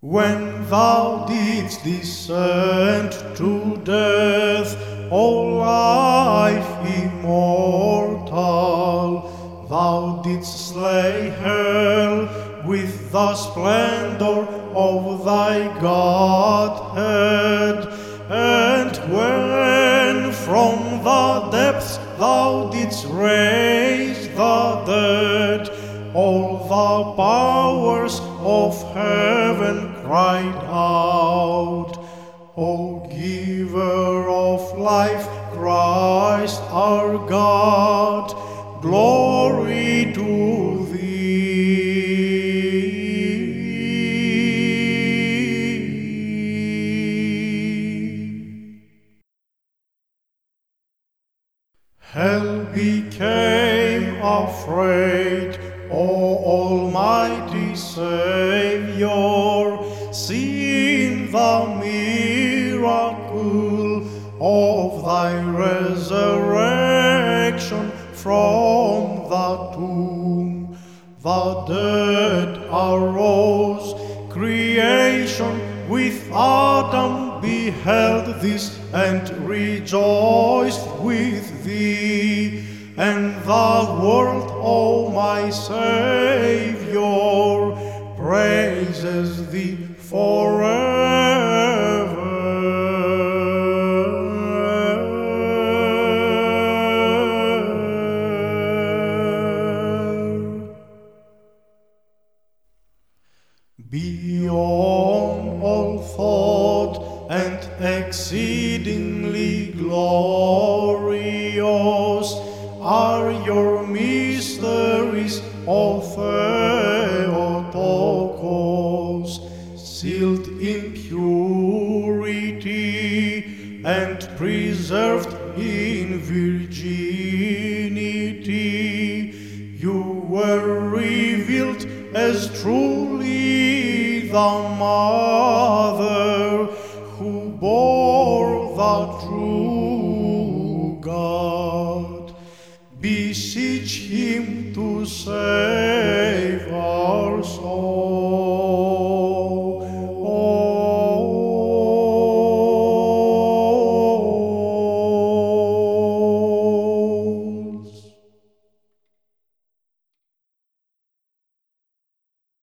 When thou didst descend to death, O life immortal, thou didst slay hell with the splendor of thy Godhead. And when from the depths thou didst raise the dead, all the powers of heaven cried out, O giver of life, Christ our God, glory to thee. Hell became afraid, O Almighty Savior, seeing the miracle of thy resurrection from the tomb. The dead arose, creation with Adam beheld this and rejoiced with thee, and the world, O my Savior, praises thee forever. Beyond all thought and exceedingly glorious are your mysteries, O Theotokos, sealed in purity and preserved in virginity. You were revealed as truly the mother who bore the Bisic him to save our soul.